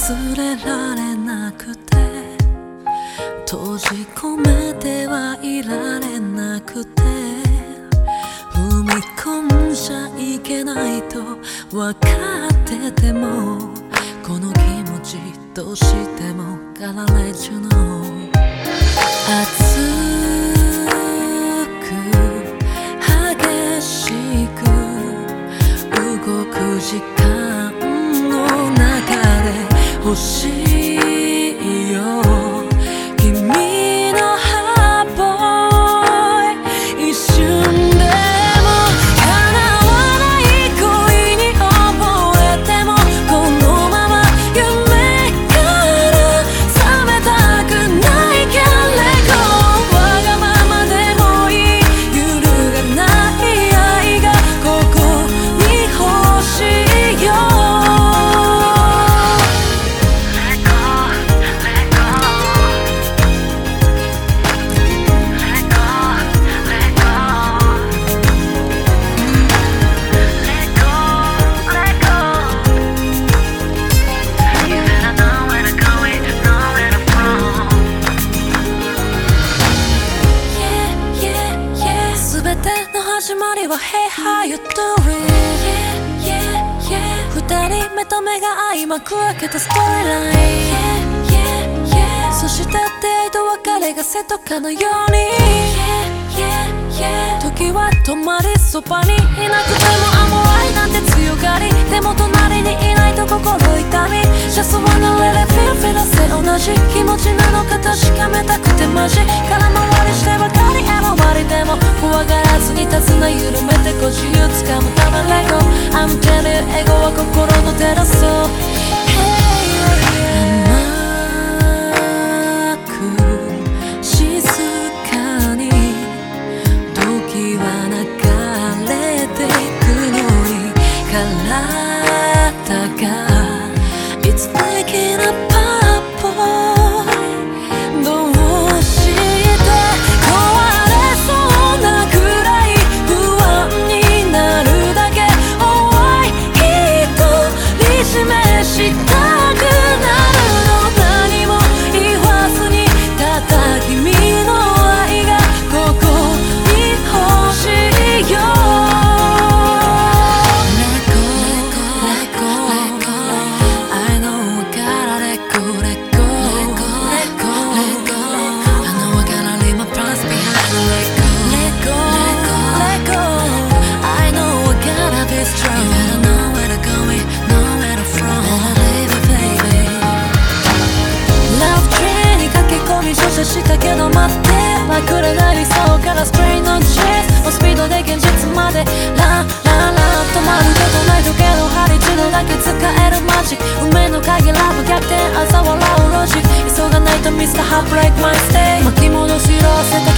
忘れられなくて閉じ込めてはいられなくて踏み込んじゃいけないと分かっててもこの気持ちどうしてもかられちゅうの。熱く how you doing? Yeah, yeah, yeah. 二人目と目が相まく開けたストーリーライン Yeah, yeah, yeah. そして出会いと別れが瀬戸かのように Yeah, yeah, yeah. 時は止まりそばにいなくてもあも愛なんて強がりでも隣にいないと心痛み Just wanna let it feel feel 同じ気ちなのか確かめたくてマジ空回りしてばかり選ばれても怖がらずに手綱緩めてご自由つかむためレゴ。I'm telling you エゴは心のテラス。独り占めしたけ込み乗車したけど待ってまくれない理想からスプレーのチェスもスピードで現実までランランラン止まることない時計の針一度だけ使えるマジ運命の鍵ラブ逆転朝笑うロジ急がないとミスターハーブレイクマイステイ巻き戻しろせた